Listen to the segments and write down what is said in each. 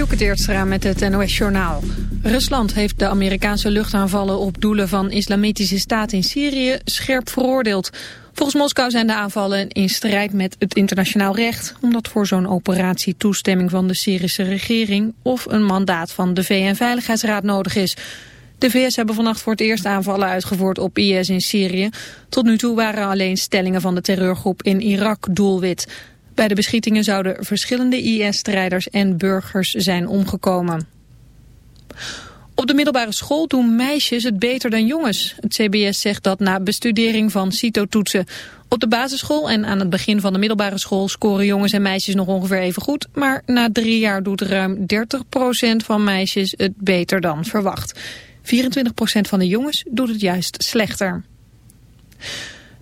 Dielke Teertstra met het NOS-journaal. Rusland heeft de Amerikaanse luchtaanvallen op doelen van islamitische staat in Syrië scherp veroordeeld. Volgens Moskou zijn de aanvallen in strijd met het internationaal recht... omdat voor zo'n operatie toestemming van de Syrische regering... of een mandaat van de VN-veiligheidsraad nodig is. De VS hebben vannacht voor het eerst aanvallen uitgevoerd op IS in Syrië. Tot nu toe waren alleen stellingen van de terreurgroep in Irak doelwit... Bij de beschietingen zouden verschillende IS-strijders en burgers zijn omgekomen. Op de middelbare school doen meisjes het beter dan jongens. Het CBS zegt dat na bestudering van CITO-toetsen. Op de basisschool en aan het begin van de middelbare school scoren jongens en meisjes nog ongeveer even goed. Maar na drie jaar doet ruim 30% van meisjes het beter dan verwacht. 24% van de jongens doet het juist slechter.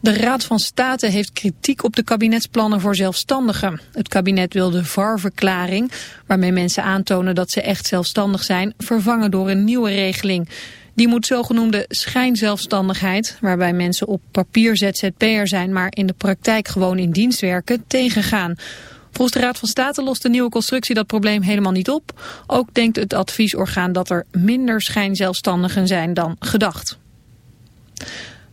De Raad van State heeft kritiek op de kabinetsplannen voor zelfstandigen. Het kabinet wil de VAR-verklaring, waarmee mensen aantonen dat ze echt zelfstandig zijn, vervangen door een nieuwe regeling. Die moet zogenoemde schijnzelfstandigheid, waarbij mensen op papier ZZP'er zijn, maar in de praktijk gewoon in dienst werken, tegengaan. Volgens de Raad van State lost de nieuwe constructie dat probleem helemaal niet op. Ook denkt het adviesorgaan dat er minder schijnzelfstandigen zijn dan gedacht.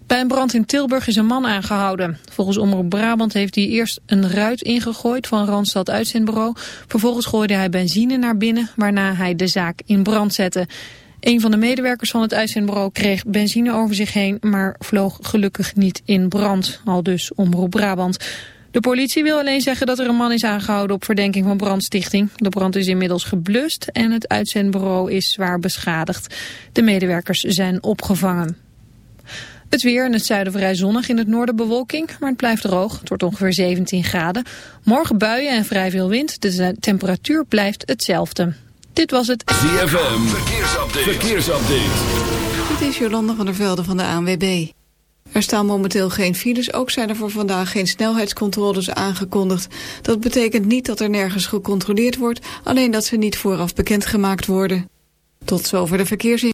Bij een brand in Tilburg is een man aangehouden. Volgens Omroep Brabant heeft hij eerst een ruit ingegooid van Randstad Uitzendbureau. Vervolgens gooide hij benzine naar binnen, waarna hij de zaak in brand zette. Een van de medewerkers van het uitzendbureau kreeg benzine over zich heen, maar vloog gelukkig niet in brand. Al dus Omroep Brabant. De politie wil alleen zeggen dat er een man is aangehouden op verdenking van brandstichting. De brand is inmiddels geblust en het uitzendbureau is zwaar beschadigd. De medewerkers zijn opgevangen. Het weer in het zuiden vrij zonnig, in het noorden bewolking, maar het blijft droog. Het wordt ongeveer 17 graden. Morgen buien en vrij veel wind. De temperatuur blijft hetzelfde. Dit was het ZFM Verkeersupdate. Verkeersupdate. Dit is Jolanda van der Velde van de ANWB. Er staan momenteel geen files, ook zijn er voor vandaag geen snelheidscontroles aangekondigd. Dat betekent niet dat er nergens gecontroleerd wordt, alleen dat ze niet vooraf bekendgemaakt worden. Tot zover de verkeersin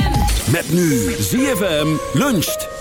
Met nu ZFM luncht.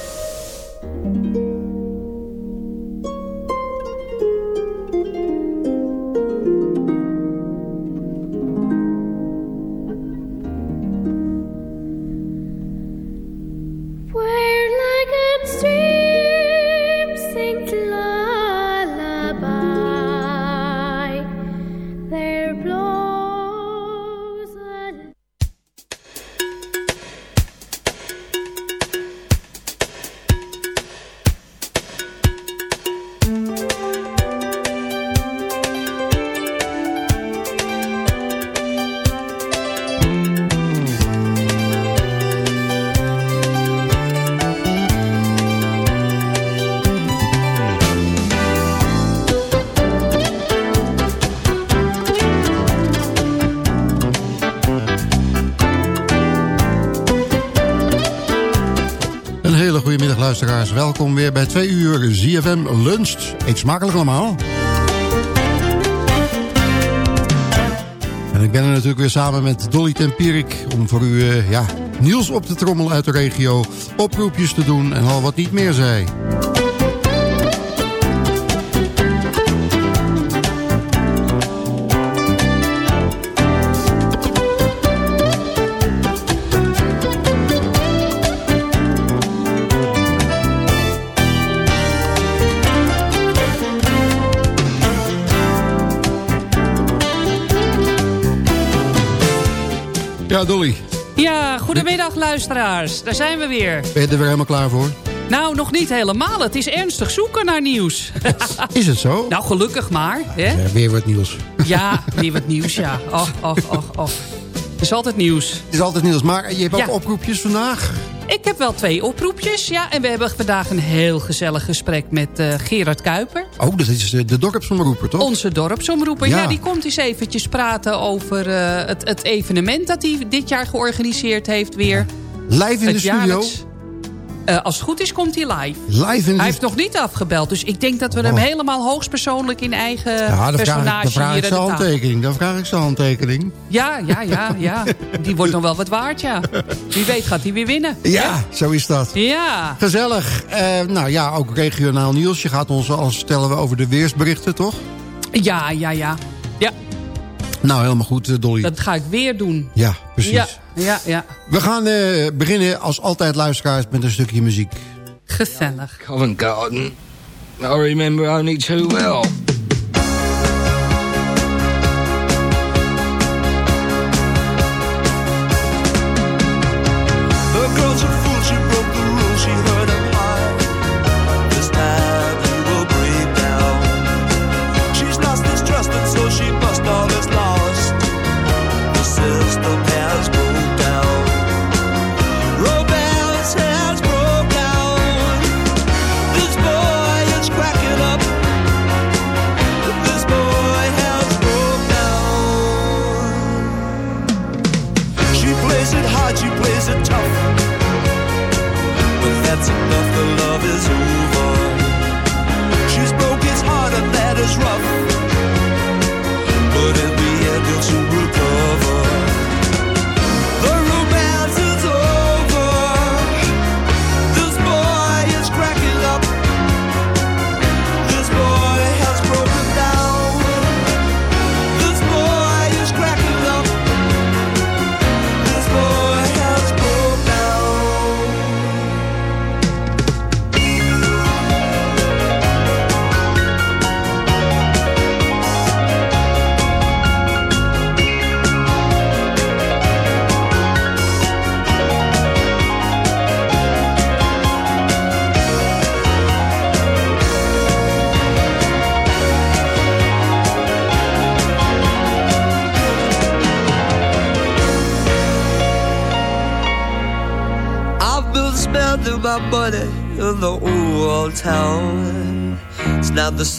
Welkom weer bij 2 uur ZFM Lunch. Eet smakelijk allemaal. En ik ben er natuurlijk weer samen met Dolly Tempierik... om voor u uh, ja, nieuws op te trommelen uit de regio... oproepjes te doen en al wat niet meer zei. Ja, Dolly. Ja, goedemiddag luisteraars. Daar zijn we weer. Ben je er weer helemaal klaar voor? Nou, nog niet helemaal. Het is ernstig zoeken naar nieuws. is het zo? Nou, gelukkig maar. Hè? Ja, weer wat nieuws. ja, weer wat nieuws, ja. Och, och, och, och. Het is altijd nieuws. Het is altijd nieuws, maar je hebt ook oproepjes vandaag. Ik heb wel twee oproepjes, ja. En we hebben vandaag een heel gezellig gesprek met uh, Gerard Kuiper. Oh, dat is de, de dorpsomroeper, toch? Onze dorpsomroeper, ja. Die komt eens eventjes praten over uh, het, het, evenement dat hij dit jaar georganiseerd heeft weer. Live in de studio? Uh, als het goed is, komt hij live. live in hij heeft nog niet afgebeld. Dus ik denk dat we hem oh. helemaal hoogstpersoonlijk in eigen ja, personage dan vraag ik zijn handtekening. Dan vraag ik zijn handtekening. Ja, ja, ja, ja. Die wordt nog wel wat waard, ja. Wie weet gaat hij weer winnen. Ja, zo is dat. Ja. Gezellig. Uh, nou ja, ook regionaal nieuws. Je gaat ons alles vertellen over de weersberichten, toch? Ja, ja, ja. Ja. Nou, helemaal goed, eh, Dolly. Dat ga ik weer doen. Ja, precies. Ja, ja, ja. We gaan uh, beginnen als altijd luisteraars met een stukje muziek. Gezellig. Covent Garden. I remember only too well.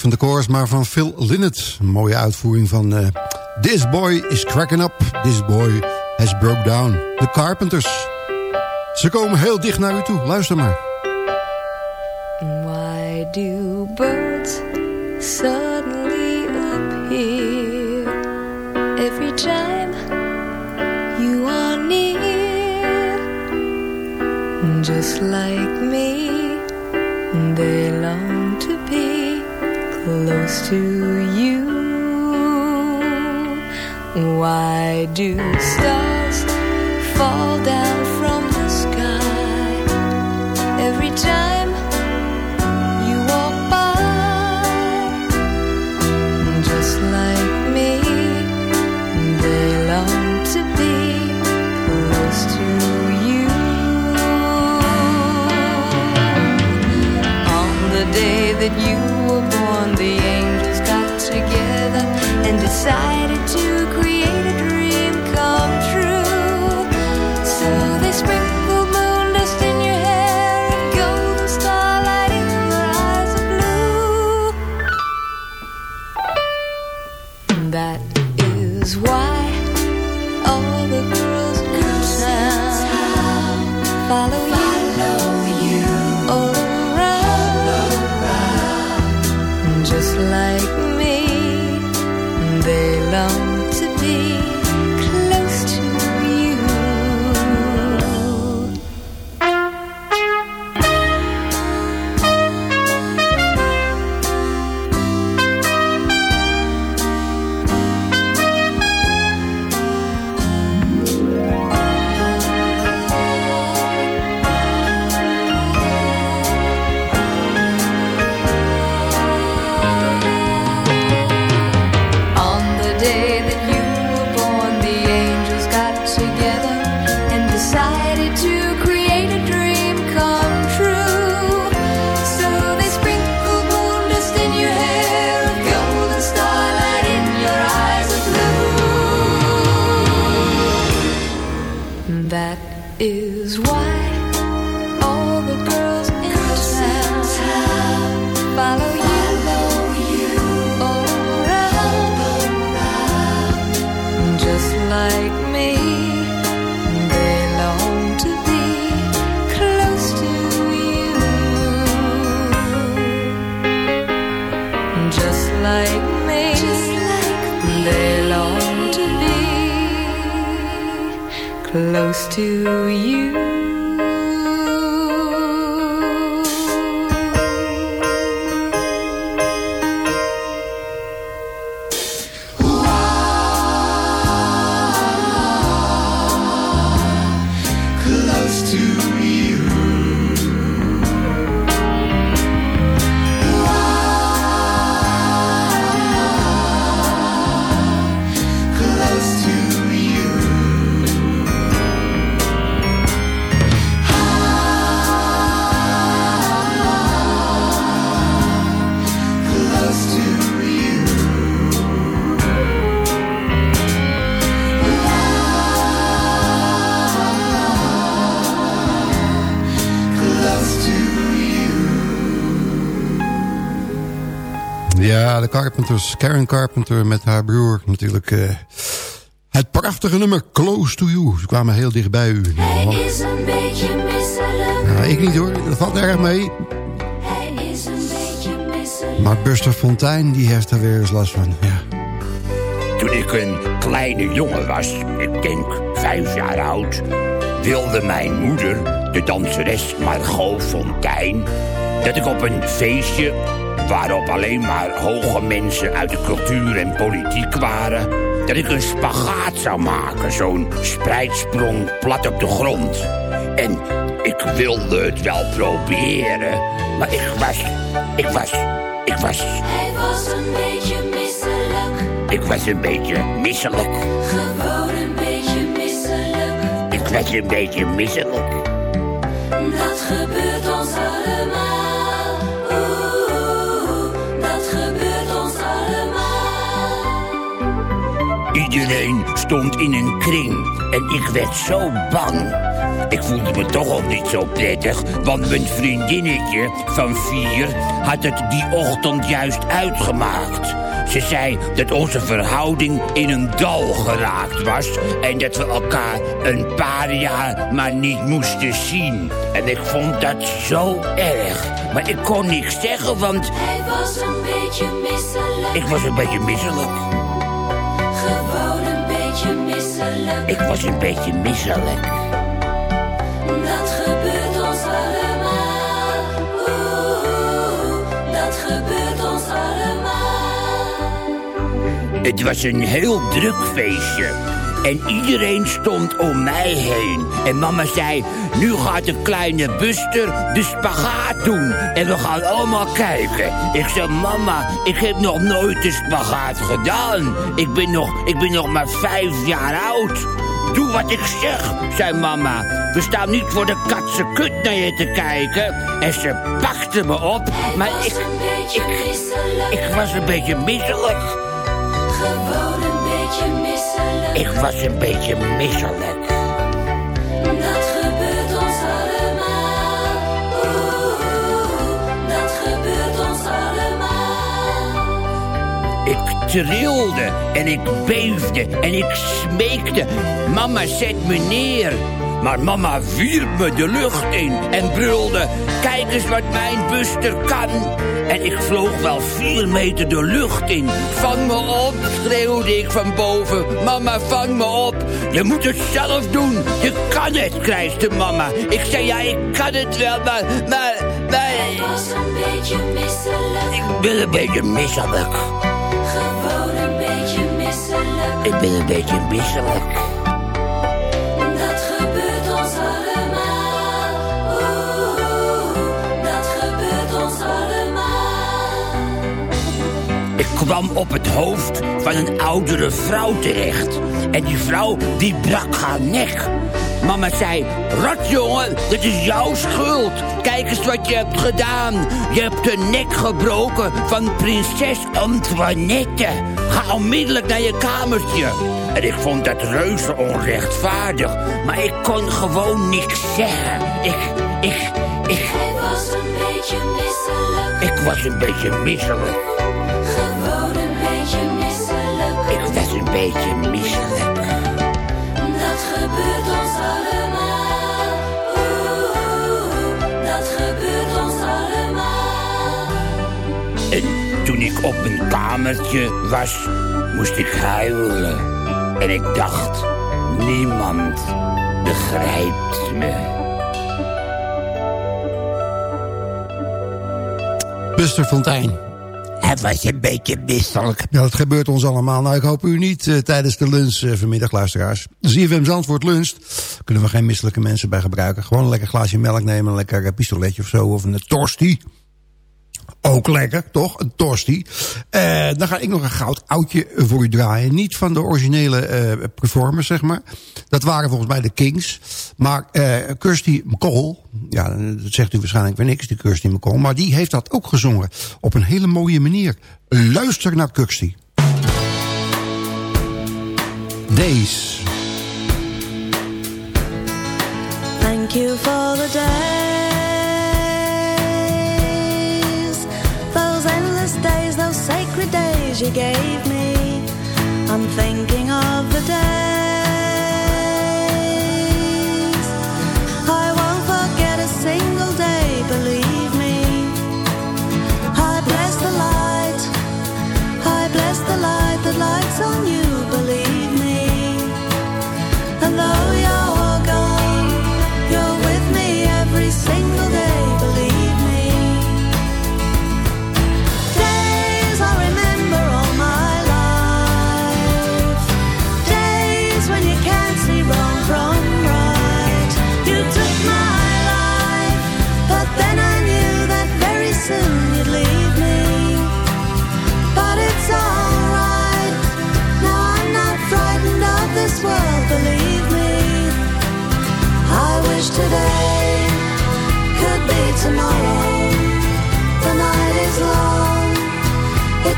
van de Coors, maar van Phil Lynott. Een mooie uitvoering van uh, This Boy is Cracking Up. This Boy has Broke Down. The Carpenters. Ze komen heel dicht naar u toe. Luister maar. That you were born, the angels got together and decided like me. Like me. They long to be close to you. Carpenters. Karen Carpenter met haar broer natuurlijk. Uh, het prachtige nummer Close to You. Ze kwamen heel dichtbij u. Hij is een beetje misselijk. Nou, ik niet hoor. Dat valt erg mee. Hij is een beetje misselijk. Maar Buster Fontein, die heeft er weer eens last van. Ja. Toen ik een kleine jongen was, ik denk vijf jaar oud... wilde mijn moeder, de danseres Margot Fontein... dat ik op een feestje waarop alleen maar hoge mensen uit de cultuur en politiek waren... dat ik een spagaat zou maken, zo'n spreidsprong plat op de grond. En ik wilde het wel proberen, maar ik was, ik was, ik was... Hij was een beetje misselijk. Ik was een beetje misselijk. Gewoon een beetje misselijk. Ik was een beetje misselijk. Dat gebeurt Iedereen stond in een kring en ik werd zo bang. Ik voelde me toch al niet zo prettig, want mijn vriendinnetje van vier had het die ochtend juist uitgemaakt. Ze zei dat onze verhouding in een dal geraakt was... en dat we elkaar een paar jaar maar niet moesten zien. En ik vond dat zo erg. Maar ik kon niks zeggen, want... Hij was een beetje misselijk. Ik was een beetje misselijk. Beetje misselijk. Ik was een beetje misselijk. Dat gebeurt ons allemaal. Oeh, dat gebeurt ons allemaal. Het was een heel druk feestje. En iedereen stond om mij heen. En mama zei, nu gaat de kleine Buster de spagaat doen. En we gaan allemaal kijken. Ik zei, mama, ik heb nog nooit de spagaat gedaan. Ik ben nog, ik ben nog maar vijf jaar oud. Doe wat ik zeg, zei mama. We staan niet voor de katse kut naar je te kijken. En ze pakte me op, maar ik, ik, ik was een beetje misselijk. Gewoon een beetje misselijk. Ik was een beetje misselijk. Dat gebeurt ons allemaal. Oeh, dat gebeurt ons allemaal. Ik trilde en ik beefde en ik smeekte. Mama, zet me neer. Maar mama wierp me de lucht in en brulde... Kijk eens wat mijn buster kan. En ik vloog wel vier meter de lucht in. Vang me op, schreeuwde ik van boven. Mama, vang me op. Je moet het zelf doen. Je kan het, krijste mama. Ik zei, ja, ik kan het wel, maar... maar, maar... Hij was een beetje misselijk. Ik ben een beetje misselijk. Gewoon een beetje misselijk. Ik ben een beetje misselijk. Kwam op het hoofd van een oudere vrouw terecht. En die vrouw, die brak haar nek. Mama zei, rotjongen, dit is jouw schuld. Kijk eens wat je hebt gedaan. Je hebt de nek gebroken van prinses Antoinette. Ga onmiddellijk naar je kamertje. En ik vond dat reuze onrechtvaardig. Maar ik kon gewoon niks zeggen. Ik, ik, ik, Hij was een beetje misselijk. ik was een beetje misselijk. Beetje misselijk. Dat gebeurt ons allemaal. Oeh, dat gebeurt ons allemaal. En toen ik op mijn kamertje was, moest ik huilen. En ik dacht, niemand begrijpt me. Buster Fontijn. Het was een beetje misselijk. Ja, dat gebeurt ons allemaal. Nou, ik hoop u niet eh, tijdens de lunch eh, vanmiddag, luisteraars. ZFM Zandvoort luncht. Kunnen we geen misselijke mensen bij gebruiken. Gewoon een lekker glaasje melk nemen, een lekker eh, pistoletje of zo. Of een torstie. Ook lekker, toch? Een torstie. Eh, dan ga ik nog een goud oudje voor u draaien. Niet van de originele eh, performers, zeg maar. Dat waren volgens mij de Kings. Maar eh Kirsty McCall, ja, dat zegt u waarschijnlijk weer niks, die Kirsty McCall. Maar die heeft dat ook gezongen. Op een hele mooie manier. Luister naar Kirsty. Days. Thank you for the days, you gave me. I'm thinking of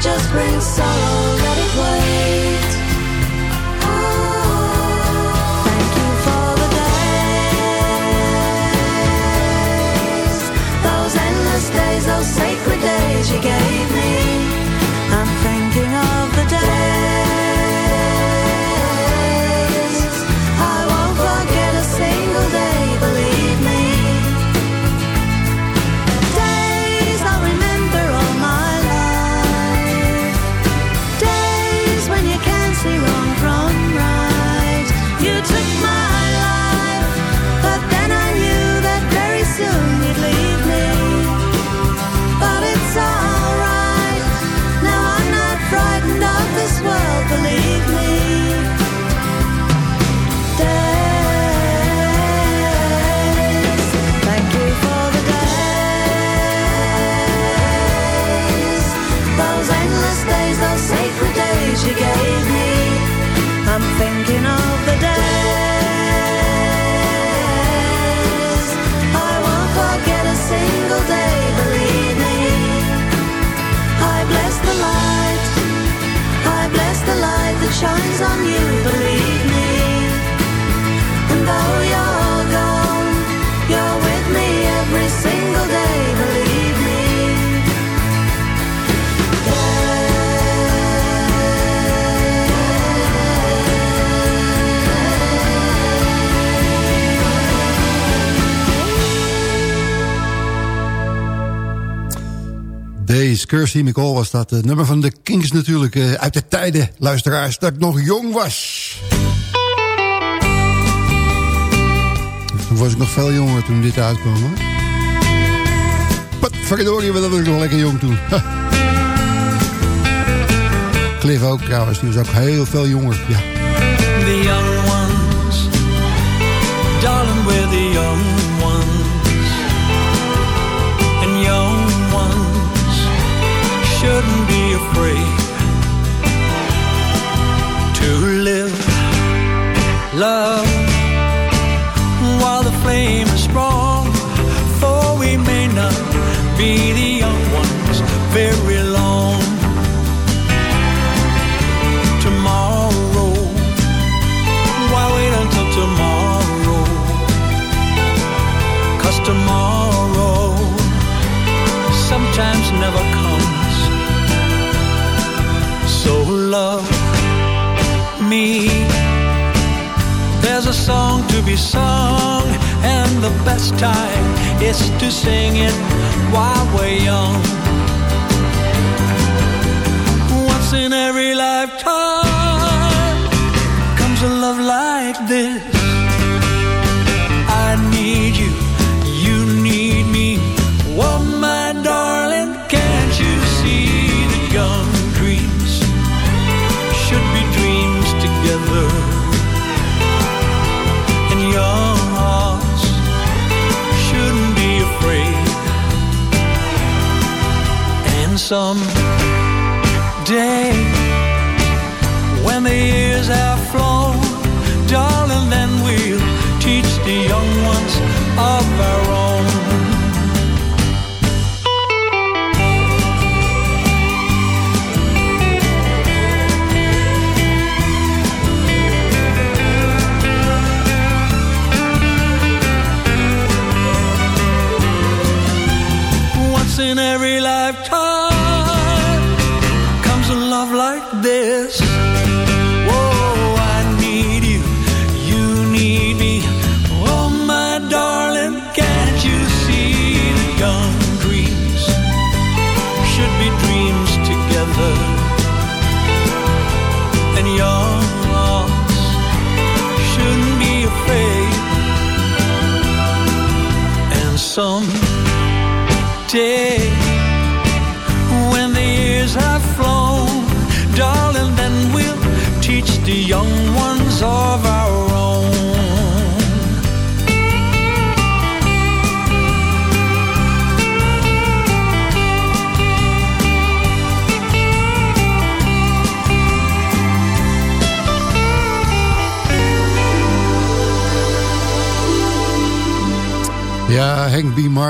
just brings sorrow. Kirsty McCall was dat. Het nummer van de Kings natuurlijk. Uh, uit de tijden, luisteraars, dat ik nog jong was. Toen was ik nog veel jonger toen dit uitkwam. Hoor. Wat verdorie, dat was ik nog lekker jong toen. Cliff ook trouwens, die was ook heel veel jonger. Ja. Afraid to live, love, while the flame is strong. For we may not be the song to be sung And the best time is to sing it while we're young. Once in every lifetime Comes a love like this some day when the years have flown,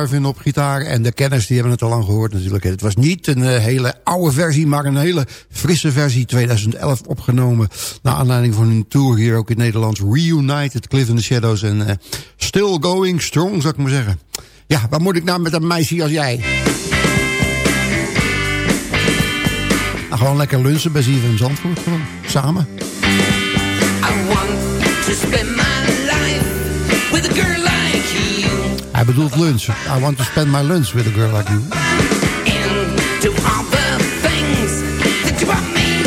Op gitaar. En de kenners die hebben het al lang gehoord natuurlijk. Het was niet een uh, hele oude versie, maar een hele frisse versie. 2011 opgenomen. Naar aanleiding van hun tour hier ook in Nederland. Reunited, Cliff in the Shadows. En uh, Still Going Strong, zou ik maar zeggen. Ja, wat moet ik nou met een meisje als jij? Nou, gewoon lekker lunchen bij ZFM Zandvoort. Samen. Hij bedoelt lunch. I want to spend my lunch with a girl like you. Into all the things that me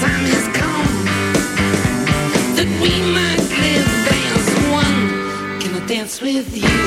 time has come one. Can I dance with you?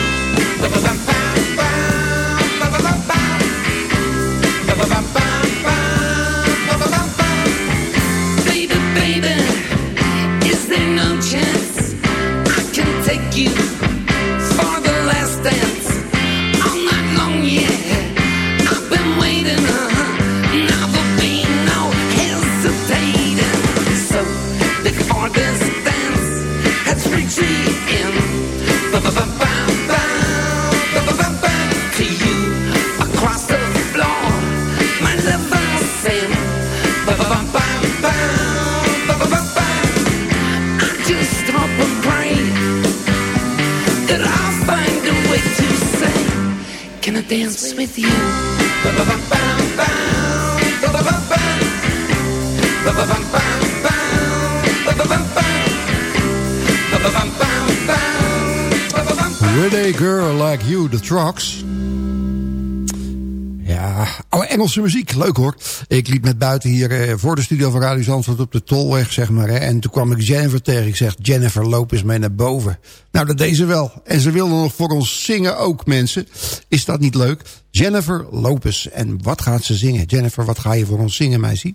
Muziek, leuk hoor. Ik liep met buiten hier eh, voor de studio van Radio Zandvoort op de Tolweg, zeg maar. Hè, en toen kwam ik Jennifer tegen. Ik zeg, Jennifer, loop eens mee naar boven. Nou, dat deed ze wel. En ze wilde nog voor ons zingen ook, mensen. Is dat niet leuk? Jennifer Lopez. En wat gaat ze zingen? Jennifer, wat ga je voor ons zingen, meisje?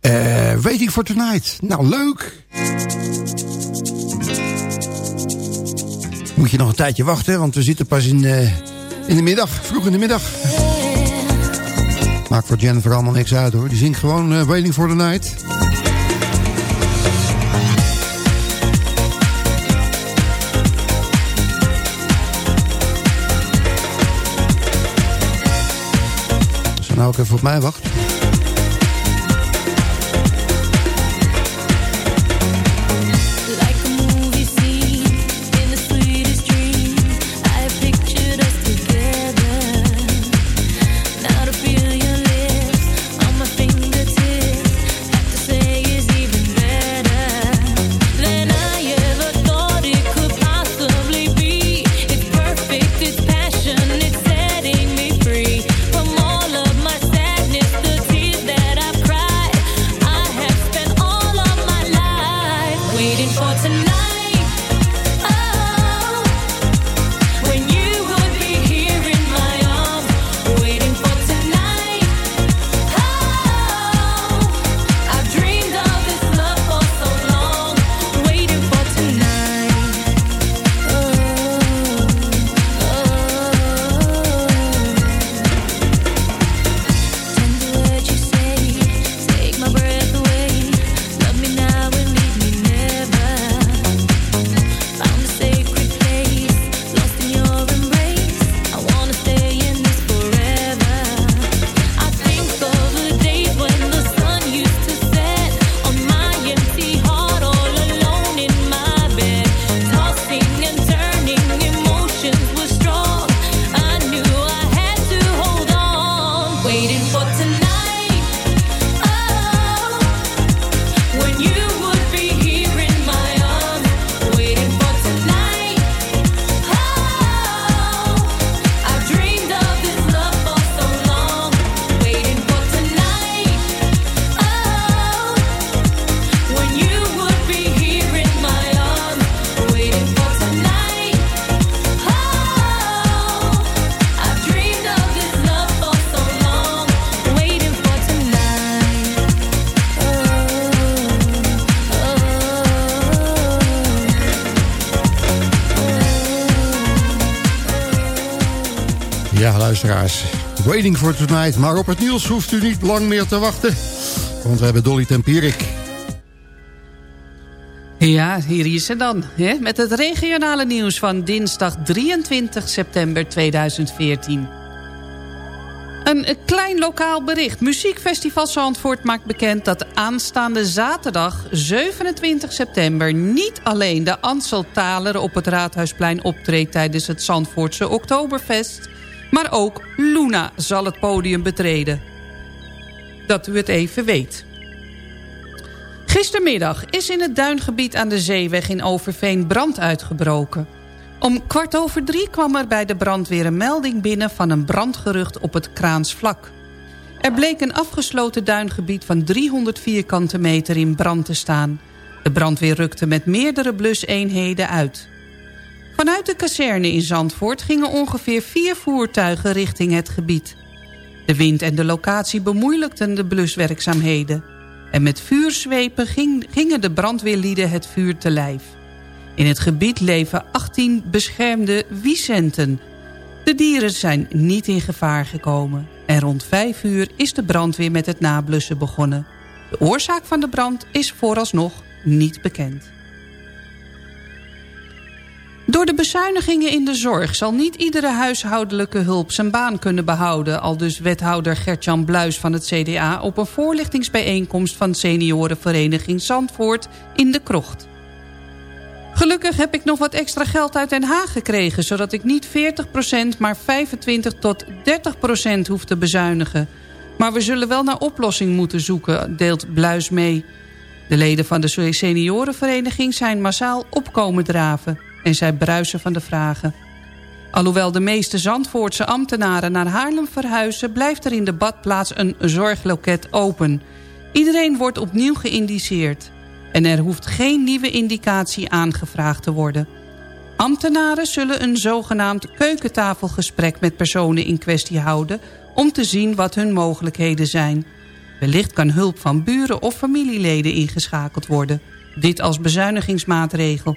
Eh, Waiting for Tonight. Nou, leuk. Moet je nog een tijdje wachten, want we zitten pas in, eh, in de middag. Vroeg in de middag. Maakt voor Jennifer allemaal niks uit hoor. Die zingt gewoon eh, Waiting for the Night. Nou ook even op mij wacht. Luisteraars. Waiting for tonight. Maar op het nieuws hoeft u niet lang meer te wachten. Want we hebben Dolly Tempierik. Ja, hier is ze dan. Hè? Met het regionale nieuws van dinsdag 23 september 2014. Een klein lokaal bericht. Muziekfestival Zandvoort maakt bekend dat aanstaande zaterdag 27 september... niet alleen de Ansel Taler op het Raadhuisplein optreedt tijdens het Zandvoortse Oktoberfest... maar ook Luna zal het podium betreden. Dat u het even weet. Gistermiddag is in het duingebied aan de Zeeweg in Overveen brand uitgebroken. Om kwart over drie kwam er bij de brandweer een melding binnen... van een brandgerucht op het Kraansvlak. Er bleek een afgesloten duingebied van 300 vierkante meter in brand te staan. De brandweer rukte met meerdere bluseenheden uit. Vanuit de kazerne in Zandvoort gingen ongeveer vier voertuigen richting het gebied. De wind en de locatie bemoeilijkten de bluswerkzaamheden. En met vuurzwepen ging, gingen de brandweerlieden het vuur te lijf. In het gebied leven 18 beschermde wiesenten. De dieren zijn niet in gevaar gekomen. En rond 5 uur is de brandweer met het nablussen begonnen. De oorzaak van de brand is vooralsnog niet bekend. Door de bezuinigingen in de zorg zal niet iedere huishoudelijke hulp zijn baan kunnen behouden, al dus wethouder Gertjan Bluis van het CDA op een voorlichtingsbijeenkomst van seniorenvereniging Zandvoort in de Krocht. Gelukkig heb ik nog wat extra geld uit Den Haag gekregen... zodat ik niet 40% maar 25 tot 30% hoef te bezuinigen. Maar we zullen wel naar oplossing moeten zoeken, deelt Bluis mee. De leden van de seniorenvereniging zijn massaal opkomen draven... en zij bruisen van de vragen. Alhoewel de meeste Zandvoortse ambtenaren naar Haarlem verhuizen... blijft er in de badplaats een zorgloket open. Iedereen wordt opnieuw geïndiceerd. En er hoeft geen nieuwe indicatie aangevraagd te worden. Ambtenaren zullen een zogenaamd keukentafelgesprek met personen in kwestie houden... om te zien wat hun mogelijkheden zijn. Wellicht kan hulp van buren of familieleden ingeschakeld worden. Dit als bezuinigingsmaatregel.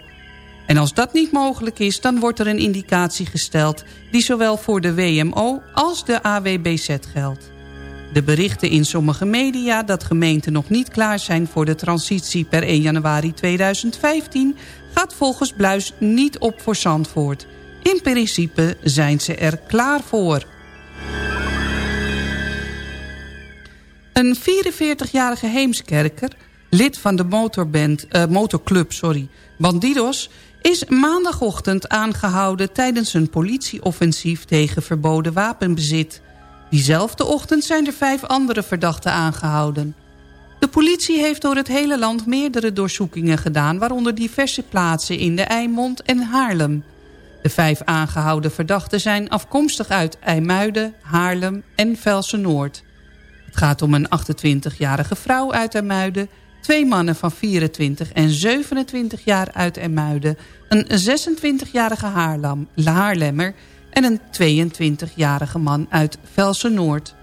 En als dat niet mogelijk is, dan wordt er een indicatie gesteld... die zowel voor de WMO als de AWBZ geldt. De berichten in sommige media dat gemeenten nog niet klaar zijn... voor de transitie per 1 januari 2015... gaat volgens Bluis niet op voor Zandvoort. In principe zijn ze er klaar voor. Een 44-jarige Heemskerker, lid van de motorband, uh, motorclub sorry, Bandidos is maandagochtend aangehouden tijdens een politieoffensief tegen verboden wapenbezit. Diezelfde ochtend zijn er vijf andere verdachten aangehouden. De politie heeft door het hele land meerdere doorzoekingen gedaan... waaronder diverse plaatsen in de Eimond en Haarlem. De vijf aangehouden verdachten zijn afkomstig uit IJmuiden, Haarlem en Velsen-Noord. Het gaat om een 28-jarige vrouw uit IJmuiden twee mannen van 24 en 27 jaar uit Emuiden... een 26-jarige Haarlemmer en een 22-jarige man uit Velsen-Noord.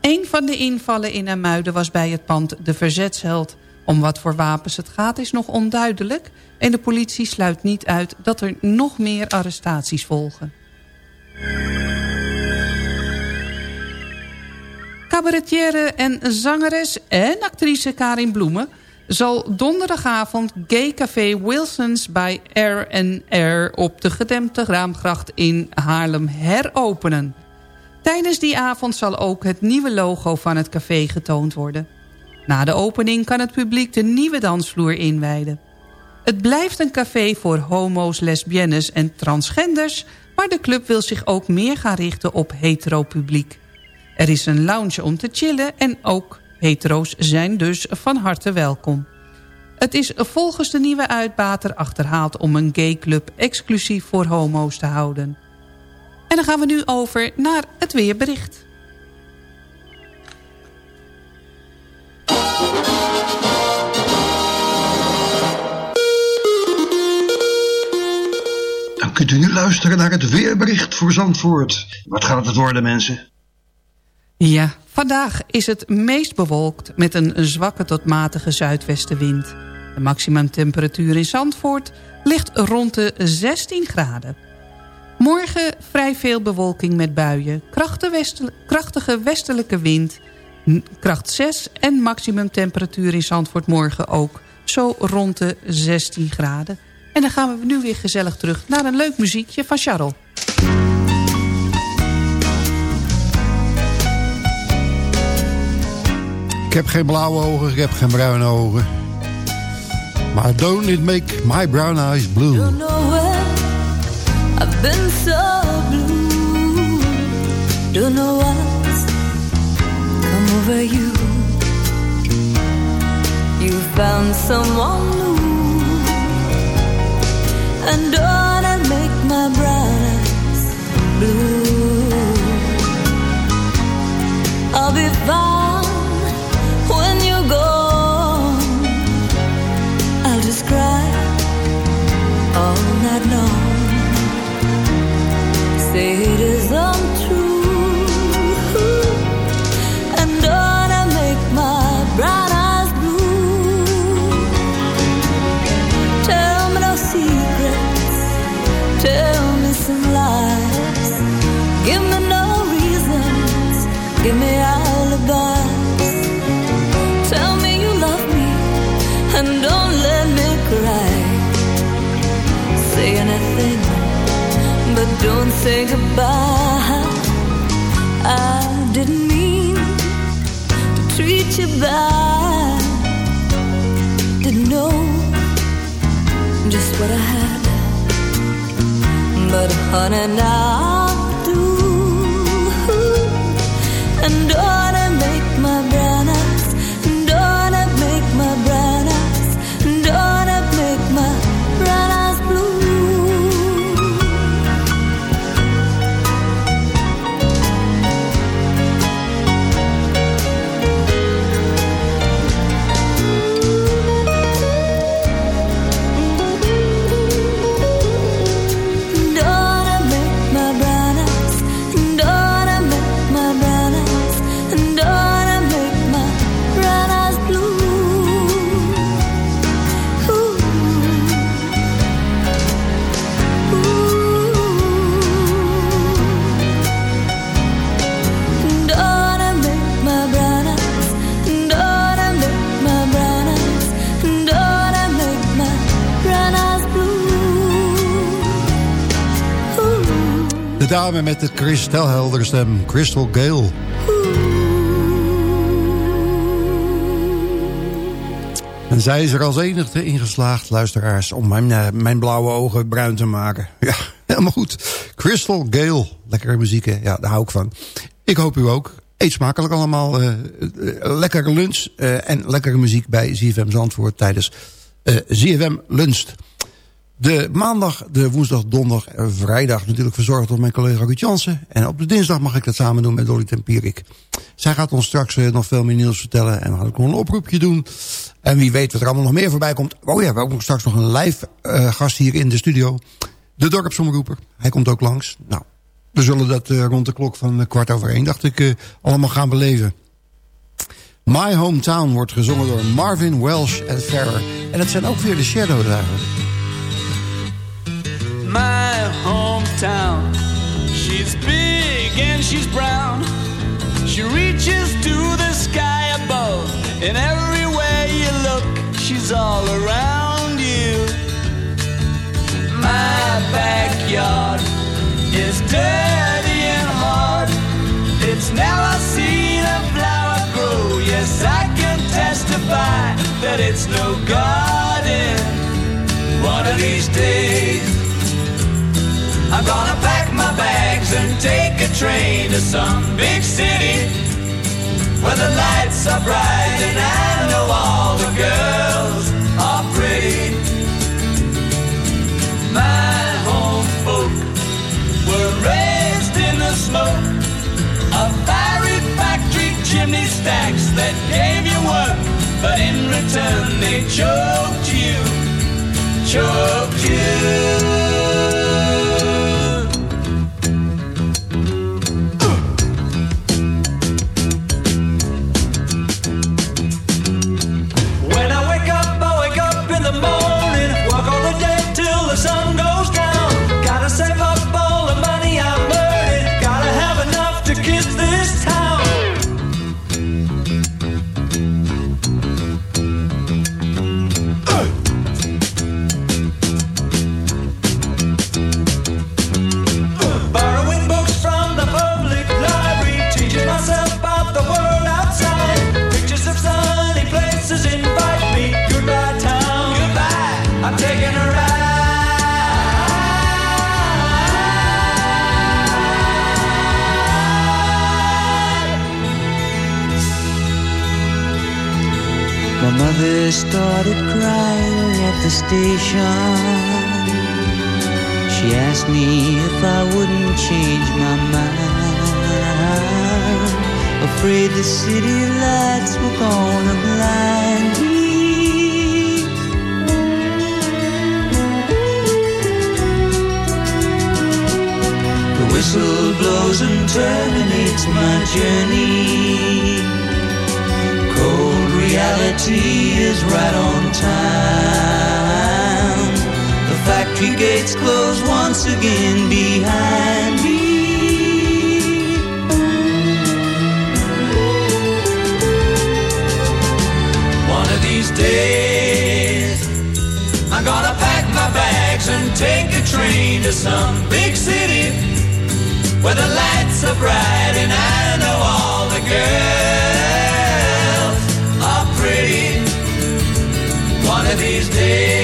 Een van de invallen in Emuiden was bij het pand De Verzetsheld. Om wat voor wapens het gaat is nog onduidelijk... en de politie sluit niet uit dat er nog meer arrestaties volgen. Cabaretière en zangeres en actrice Karin Bloemen... zal donderdagavond Gay Café Wilsons bij R&R... op de gedempte Raamgracht in Haarlem heropenen. Tijdens die avond zal ook het nieuwe logo van het café getoond worden. Na de opening kan het publiek de nieuwe dansvloer inwijden. Het blijft een café voor homo's, lesbiennes en transgenders... maar de club wil zich ook meer gaan richten op hetero publiek. Er is een lounge om te chillen en ook hetero's zijn dus van harte welkom. Het is volgens de nieuwe uitbater achterhaald om een gayclub exclusief voor homo's te houden. En dan gaan we nu over naar het weerbericht. Dan kunt u nu luisteren naar het weerbericht voor Zandvoort. Wat gaat het worden mensen? Ja, vandaag is het meest bewolkt met een zwakke tot matige zuidwestenwind. De maximumtemperatuur in Zandvoort ligt rond de 16 graden. Morgen vrij veel bewolking met buien, krachtige westelijke wind, kracht 6 en maximumtemperatuur in Zandvoort morgen ook zo rond de 16 graden. En dan gaan we nu weer gezellig terug naar een leuk muziekje van Charles. Ik heb geen blauwe ogen, ik heb geen bruine ogen. Maar don't it make my brown eyes blue. Don't know where I've been so blue. Don't know what's come over you. You found someone new. And don't it make my brown eyes blue. I'll be fine. Say goodbye. I didn't mean to treat you bad. Didn't know just what I had. But honey, now dame met de kristalheldere stem, Crystal Gale. En zij is er als enige in geslaagd, luisteraars... om mijn, eh, mijn blauwe ogen bruin te maken. Ja, helemaal goed. Crystal Gale. Lekkere muziek, hè? Ja, daar hou ik van. Ik hoop u ook. Eet smakelijk allemaal. eh, lekkere lunch en lekkere muziek bij ZFM Zandvoort... tijdens eh ZFM Lunch. De maandag, de woensdag, donderdag en vrijdag natuurlijk verzorgd door mijn collega Ruud Jansen. En op de dinsdag mag ik dat samen doen met Dolly Tempierik. Zij gaat ons straks eh, nog veel meer nieuws vertellen en we gaan ook nog een oproepje doen. En wie weet wat er allemaal nog meer voorbij komt. Oh ja, we hebben ook straks nog een live eh, gast hier in de studio. De dorpsomroeper. Hij komt ook langs. Nou, we zullen dat eh, rond de klok van kwart over één, dacht ik, allemaal gaan beleven. My Hometown wordt gezongen door Marvin Welsh en Ferrer. En dat zijn ook weer de Shadows eigenlijk. My hometown. She's big and she's brown. She reaches to the sky above. And everywhere you look, she's all around you. My backyard is dirty and hard. It's never seen a flower grow. Yes, I can testify that it's no garden. One of these days. Gonna pack my bags and take a train to some big city where the lights are bright and I know all the girls are pretty. My home folk were raised in the smoke of fiery factory chimney stacks that gave you work, but in return they choked you, choked you. Station. She asked me if I wouldn't change my mind. Afraid the city lights were gonna blind me. The whistle blows and terminates my journey. Cold reality is right on time. Factory gates close once again behind me. One of these days, I'm gonna pack my bags and take a train to some big city where the lights are bright and I know all the girls are pretty. One of these days,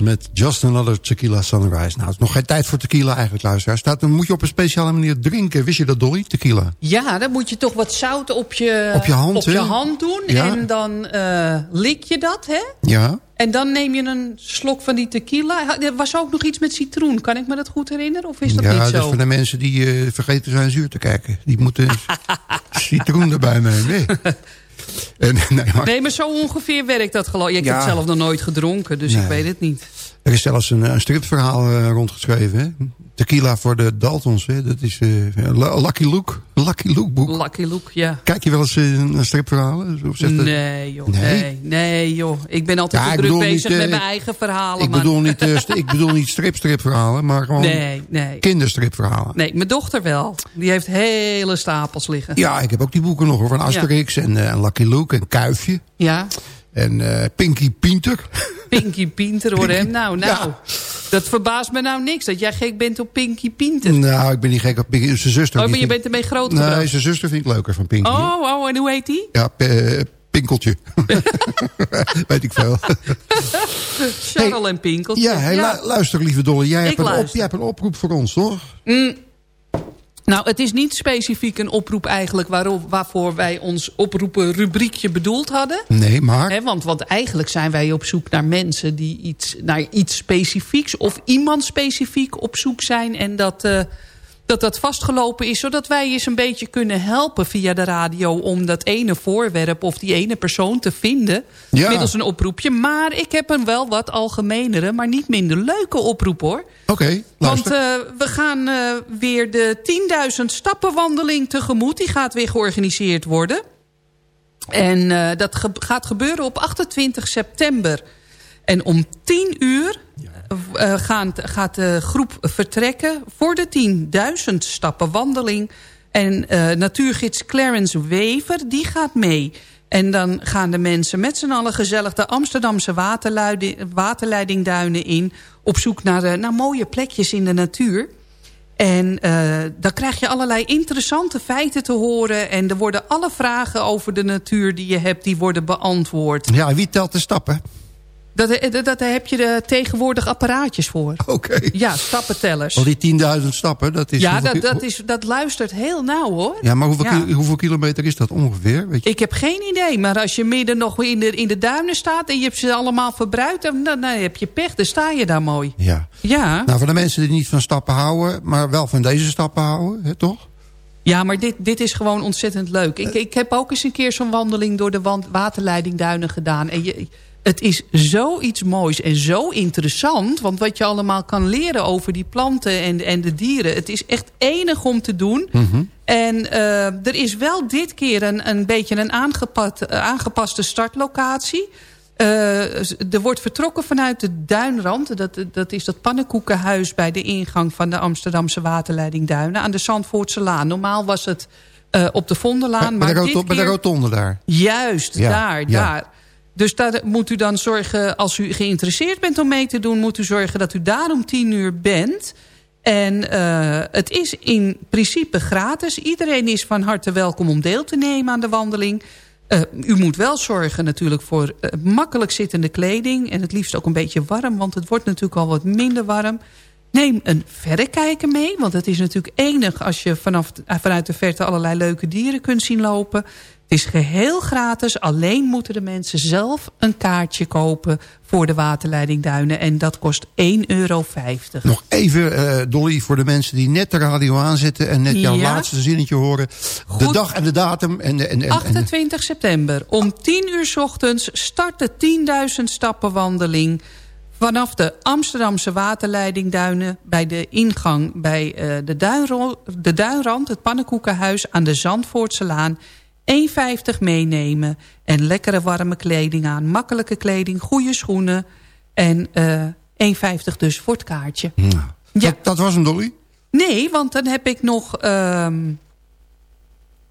Met Just Another Tequila Sunrise. Nou, het is nog geen tijd voor tequila eigenlijk, luisteraars. Staat, dan moet je op een speciale manier drinken. Wist je dat, Dolly? Tequila. Ja, dan moet je toch wat zout op je, Op je hand, op je hand doen. Ja. En dan eh, lik je dat, hè? Ja. En dan neem je een slok van die tequila. Er was ook nog iets met citroen. Kan ik me dat goed herinneren? Of is dat ja, niet dat is zo? voor de mensen die eh, vergeten zijn zuur te kijken. Die moeten citroen erbij nemen. Nee. En, nee, maar Nee, maar zo ongeveer werkt dat geloof ik. Ik Ja. heb zelf nog nooit gedronken, dus Nee. ik weet het niet. Er is zelfs een, een stripverhaal eh, rondgeschreven. Hè? Tequila voor de Daltons. Hè? Dat is eh, Lu- Lucky Luke. Lucky Luke boek. Lucky Luke, ja. Kijk je wel eens eh, naar stripverhalen? Of zegt Nee joh, Nee? nee? nee, joh. Ik ben altijd Ja, druk bezig niet, met eh, mijn eigen verhalen. Ik man. bedoel niet, eh, ik bedoel niet strip-stripverhalen, maar gewoon Nee, nee. kinderstripverhalen. Nee, mijn dochter wel. Die heeft hele stapels liggen. Ja, ik heb ook die boeken nog hoor, van Asterix en eh, Lucky Luke en Kuifje. Ja, En eh, Pinky Pinter. Pinky Pinter hoor hem. Nou, nou. Ja. Dat verbaast me nou niks, dat jij gek bent op Pinky Pinter. nou, ik ben niet gek op Pinky. Zijn zuster. Oh, maar je vind- bent ermee grootgebracht. Nee, zijn zuster vind ik leuker van Pinky. Oh, oh, en hoe heet die? Ja, eh, Pinkeltje. Weet ik veel. Charles en Pinkeltje. Ja, hey, luister lieve Dolly. Jij hebt, een op, jij hebt een oproep voor ons, toch? Mm. Nou, het is niet specifiek een oproep eigenlijk... Waarop, waarvoor wij ons oproepen rubriekje bedoeld hadden. Nee, maar... Want, want eigenlijk zijn wij op zoek naar mensen die iets, naar iets specifieks... of iemand specifiek op zoek zijn. En dat, eh, dat dat vastgelopen is. Zodat wij eens een beetje kunnen helpen via de radio... om dat ene voorwerp of die ene persoon te vinden. Ja. Middels een oproepje. Maar ik heb een wel wat algemenere, maar niet minder leuke oproep hoor. Oké, Want eh, we gaan eh, weer de 10.000 stappenwandeling tegemoet. Die gaat weer georganiseerd worden. En eh, dat ge- gaat gebeuren op 28 september. En om 10 uur eh, gaan, gaat de groep vertrekken voor de 10.000 stappen wandeling. En eh, natuurgids Clarence Wever, die gaat mee. En dan gaan de mensen met z'n allen gezellig de Amsterdamse waterleidingduinen in... op zoek naar, eh, naar mooie plekjes in de natuur. En dan krijg je allerlei interessante feiten te horen. En er worden alle vragen over de natuur die je hebt, die worden beantwoord. Ja, wie telt de stappen? Dat, eh, dat, dat, daar heb je de tegenwoordig apparaatjes voor. Oké. Ja, stappentellers. Al die 10.000 stappen, dat is... Ja, dat, dat, is, dat luistert heel nauw hoor. Ja, maar hoeveel, ja. hoeveel kilometer is dat ongeveer? Weet je? Ik heb geen idee, maar als je midden nog in de, in de duinen staat... en je hebt ze allemaal verbruikt, dan, dan, dan heb je pech. Dan sta je daar mooi. Ja. ja. Nou, voor de mensen die niet van stappen houden... maar wel van deze stappen houden, hè, toch? Ja, maar dit, dit is gewoon ontzettend leuk. Ik, ik heb ook eens een keer zo'n wandeling door de waterleidingduinen gedaan. En je, het is zoiets moois en zo interessant. Want wat je allemaal kan leren over die planten en, en de dieren. Het is echt enig om te doen. Mm -hmm. En uh, er is wel dit keer een, een beetje een aangepast, uh, aangepaste startlocatie. Uh, er wordt vertrokken vanuit de Duinrand. Dat, dat is dat pannenkoekenhuis bij de ingang van de Amsterdamse waterleiding Duinen. Aan de Zandvoortse Laan. Normaal was het op de Vondellaan. Bij, maar de, dit bij keer... de rotonde daar? Juist, ja, daar, ja. daar. Dus daar moet u dan zorgen, als u geïnteresseerd bent om mee te doen... moet u zorgen dat u daar om tien uur bent. En uh, het is in principe gratis. Iedereen is van harte welkom om deel te nemen aan de wandeling. Uh, u moet wel zorgen natuurlijk voor uh, makkelijk zittende kleding. En het liefst ook een beetje warm, want het wordt natuurlijk al wat minder warm. Neem een verrekijker mee, want het is natuurlijk enig... als je vanaf, vanuit de verte allerlei leuke dieren kunt zien lopen... Het is geheel gratis, alleen moeten de mensen zelf een kaartje kopen voor de waterleiding Duinen. En dat kost 1,50 euro. Nog even, uh, Dolly, voor de mensen die net de radio aanzetten... en net jouw ja. laatste zinnetje horen. Goed. De dag en de datum. En, en, en, 28 september. Om 10 uur 's ochtends start de 10.000 stappen wandeling... vanaf de Amsterdamse waterleiding Duinen... bij de ingang bij uh, de, Duinro de Duinrand, het Pannenkoekenhuis... aan de Zandvoortse Laan... 1,50 meenemen. En lekkere warme kleding aan. Makkelijke kleding, goede schoenen. En uh, 1,50 dus voor het kaartje. Nou, ja. dat, dat, was een dolly? Nee, want dan heb ik nog... Um...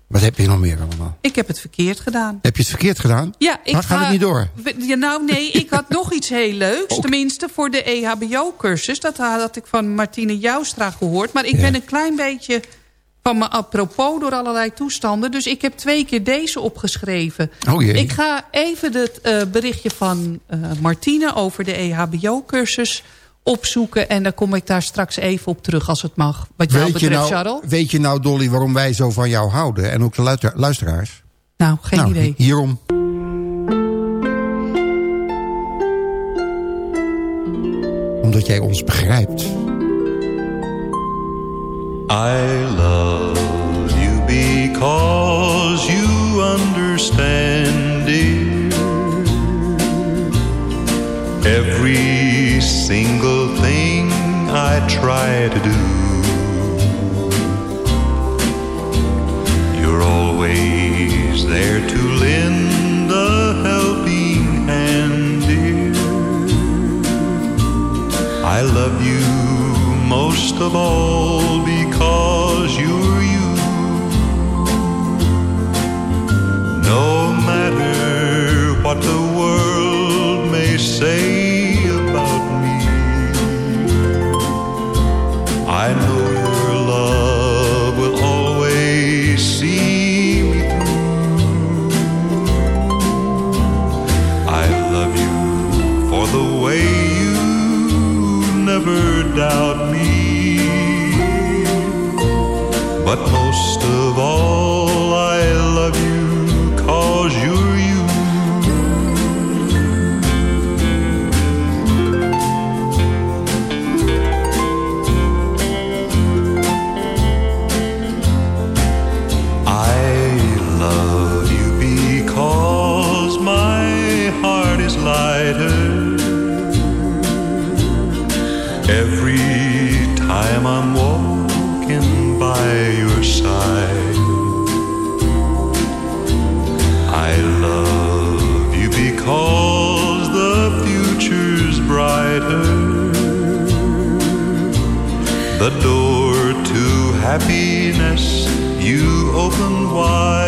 Wat heb je nog meer allemaal? Ik heb het verkeerd gedaan. Heb je het verkeerd gedaan? Ja, ik maar gaat het niet door? Ja, nou nee, ik had nog iets heel leuks. Ook. Tenminste voor de EHBO-cursus. Dat had ik van Martine Joustra gehoord. Maar ik ja. ben een klein beetje van me apropos door allerlei toestanden. Dus ik heb twee keer deze opgeschreven. Oh jee. Ik ga even het uh, berichtje van uh, Martine over de EHBO-cursus opzoeken. En dan kom ik daar straks even op terug als het mag. Wat jou weet betreft, je nou, Charles. Weet je nou, Dolly, waarom wij zo van jou houden? En ook de luister luisteraars? Nou, geen nou, idee. Hierom. Omdat jij ons begrijpt. I love you because you understand, dear. Every single thing I try to do. You're always there to lend a helping hand, dear. I love you most of all happiness you open wide.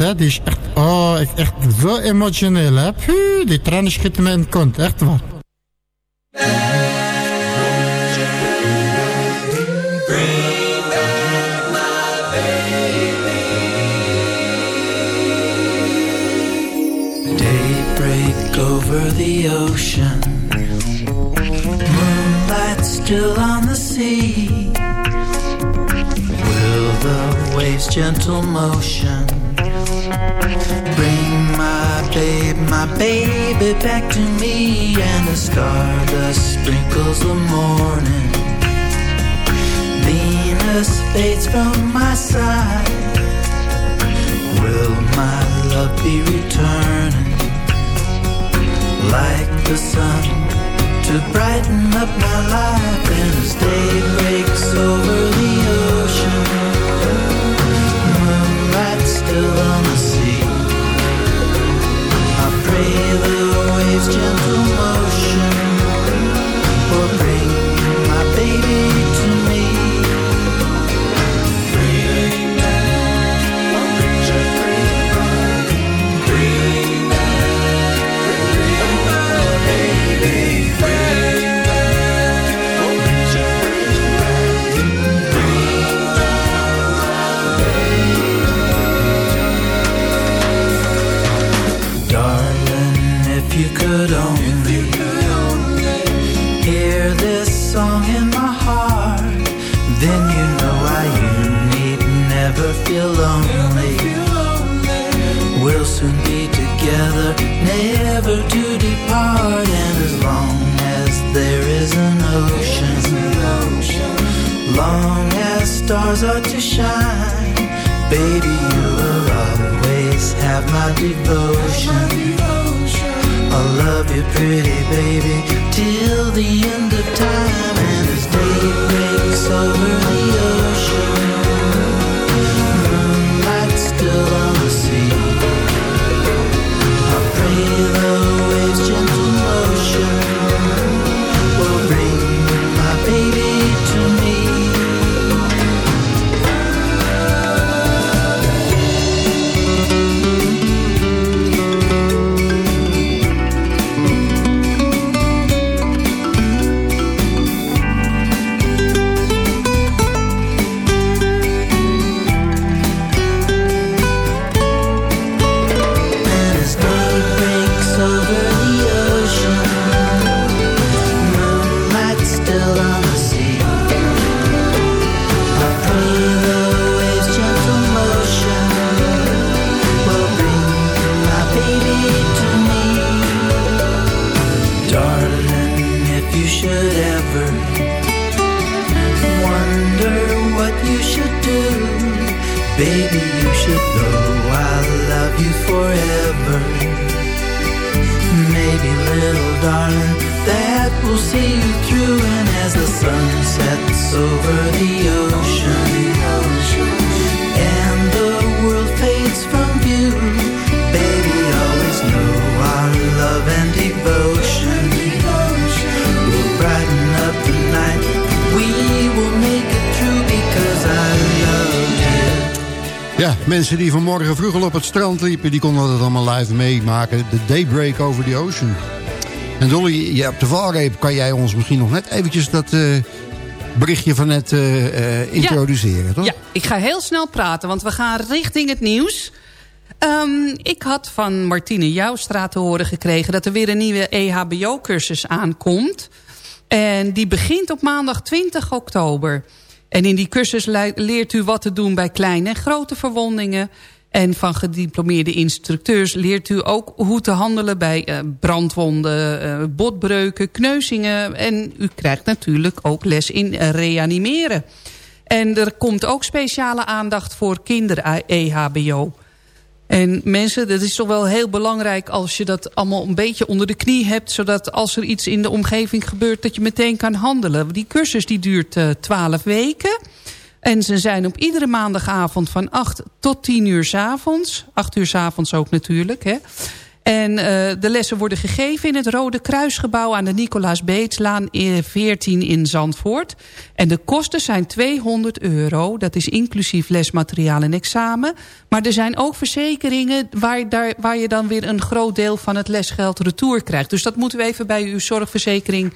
Hè. Die is echt, oh, echt, zo emotioneel, hè. Puh, die tranen schieten me in de kont, echt waar. That will see you through. And as the sun sets over the ocean, and the world fades from view, baby, always know our love and devotion will brighten up the night. We will make it through because I love you. Ja, mensen die vanmorgen vroeg al op het strand liepen... die konden dat allemaal live meemaken. De Daybreak over the Ocean. En Dolly, ja, op de valreep kan jij ons misschien nog net eventjes... dat eh, berichtje van net eh, eh, introduceren, toch? Ja, ik ga heel snel praten, want we gaan richting het nieuws. Ehm, ik had van Martine Jouwstra te horen gekregen... dat er weer een nieuwe EHBO-cursus aankomt. En die begint op maandag 20 oktober. En in die cursus le- leert u wat te doen bij kleine en grote verwondingen... En van gediplomeerde instructeurs leert u ook hoe te handelen bij eh, brandwonden, eh, botbreuken, kneuzingen. En u krijgt natuurlijk ook les in reanimeren. En er komt ook speciale aandacht voor E kinder-EHBO. En mensen, dat is toch wel heel belangrijk als je dat allemaal een beetje onder de knie hebt. Zodat als er iets in de omgeving gebeurt, dat je meteen kan handelen. Die cursus die duurt eh, 12 weken. En ze zijn op iedere maandagavond van 8 tot 10 uur s avonds. 8 uur s avonds ook natuurlijk. Hè. En uh, de lessen worden gegeven in het Rode Kruisgebouw... aan de Nicolaas Beetslaan 14 in Zandvoort. En de kosten zijn 200 euro. Dat is inclusief lesmateriaal en examen. Maar er zijn ook verzekeringen... waar, daar, waar je dan weer een groot deel van het lesgeld retour krijgt. Dus dat moeten we even bij uw zorgverzekering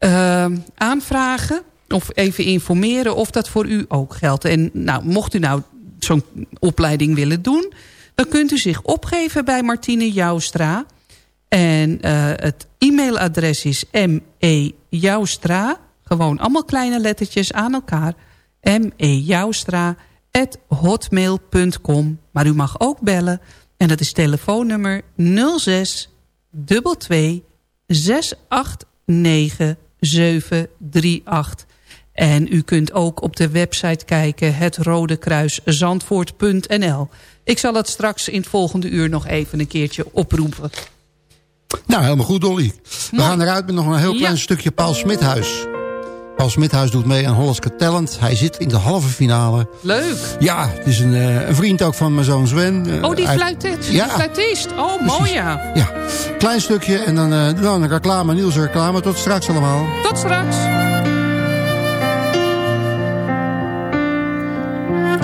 uh, aanvragen of even informeren of dat voor u ook geldt. En nou, mocht u nou zo'n opleiding willen doen... dan kunt u zich opgeven bij Martine Joustra. En uh, het e-mailadres is me gewoon allemaal kleine lettertjes aan elkaar... mejoustra.hotmail.com. Maar u mag ook bellen. En dat is telefoonnummer 06 22 689 738. En u kunt ook op de website kijken, het Rode Kruis Zandvoort.nl. Ik zal het straks in het volgende uur nog even een keertje oproepen. Nou, helemaal goed, Dolly. We gaan eruit met nog een heel klein stukje Paul Smithuis. Paul Smithuis doet mee aan Holland's Talent. Hij zit in de halve finale. Leuk. Ja, het is een, uh, een vriend ook van mijn zoon Sven. Uh, oh, die fluitist. Ja. fluitist. Oh, Precies. mooi ja. Ja, klein stukje en dan, uh, dan een reclame. Niels reclame. Tot straks allemaal. Tot straks. Thank you.